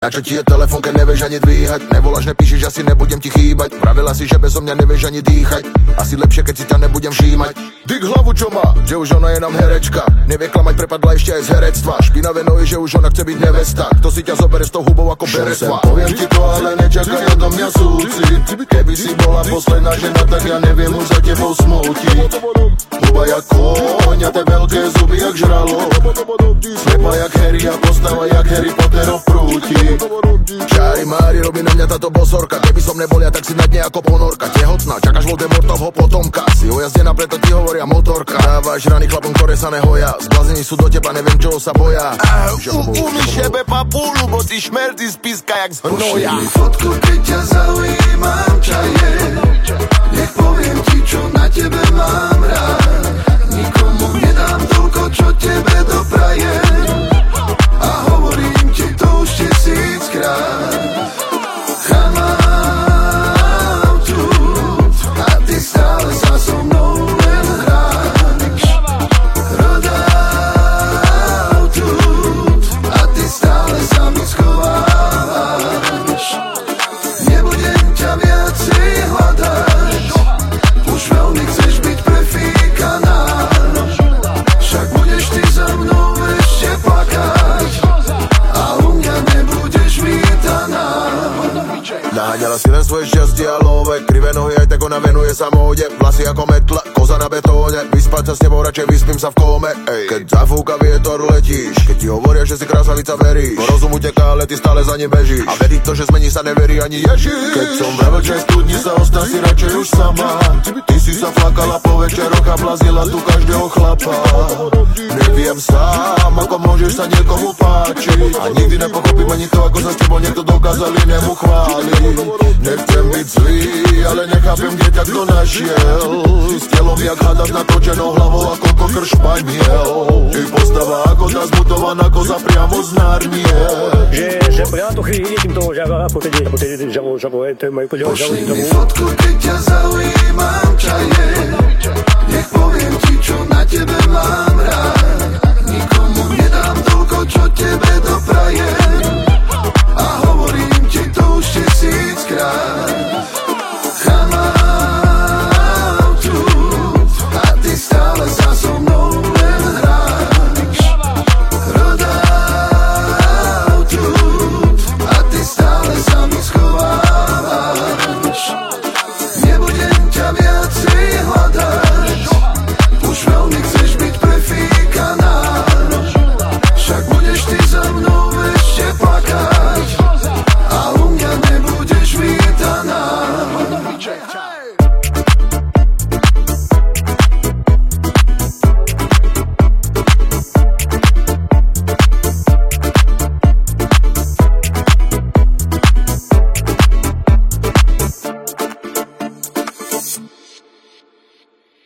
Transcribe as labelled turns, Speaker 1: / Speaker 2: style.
Speaker 1: Na čo ti je telefon, keď nevieš ani dvíhať? Nevoláš, nepíšeš, asi nebudem ti chýbať. Pravila si, že bezo mňa nevieš ani dýchať. Asi lepšie, keď si ťa nebudem všímať. Dyk hlavu, čo má, že už ona je nám herečka. Nevie klamať, prepadla ešte aj z herectva. Špinavé nohy, že už ona chce byť nevesta. Kto si ťa zobere s tou hubou ako beretva? Poviem ti to, ale nečakaj odo mňa súcit Keby si bola posledná žena, tak ja neviem už za tebou smútiť Huba jak koň a tie veľké zuby jak žralo. Slepa jak Harry a postava jak Harry Potterov prúti. Čári mári, robí na mňa táto bosorka Keby som nebol ja, tak si na dne ako ponorka. Tehotná, čakáš Voldemortovho potomka Si ojazdená, preto ti hovoria motorka. Dávaš rany chlapom, ktoré sa nehoja. Zblazení sú do teba, neviem čoho sa boja.
Speaker 2: Umí šebe papulu, bo si šmerci z píska jak z hnoja.
Speaker 3: Fotku, keď ťa zaujímam, ča
Speaker 1: Naháňala si len svoje šťastie a love. Krivé nohy aj tak ona venuje sa móde Vlasy ako metla, koza na betóne. Vyspať sa s tebou radšej vyspím sa v kóme Ej. Keď zafúka vietor letíš. Keď ti hovoria, že si krásavica veríš. Po rozumu teká, ale ty stále za ním bežíš. A veriť to, že zmení sa neverí ani Ježiš. Keď som v večer studni sa ostal si radšej už sama. Ty si sa flakala po večeroch a blazila tu každého chlapa. Neviem sám, ako môžeš sa niekomu páčiť. A nikdy nepochopím ani to, ako sa s tebou niekto dokázal inému chváliť Nechcem byť zlý, ale nechápem, kde ťa kto našiel S telom jak hadaš natočenou hlavou ako kokr španiel Ty postava ako tá zmutovaná koza priamo z Narnie
Speaker 4: že, že ja to chvíli vidím toho žava, ako keď žavo, žavo, to je moje podľa žavo,
Speaker 3: Pošli mi fotku, keď ťa zaujímam, A ty stále sa so mnou len tu A ty stále sa mi schovávaš Nebudem ťa viacej hľadať church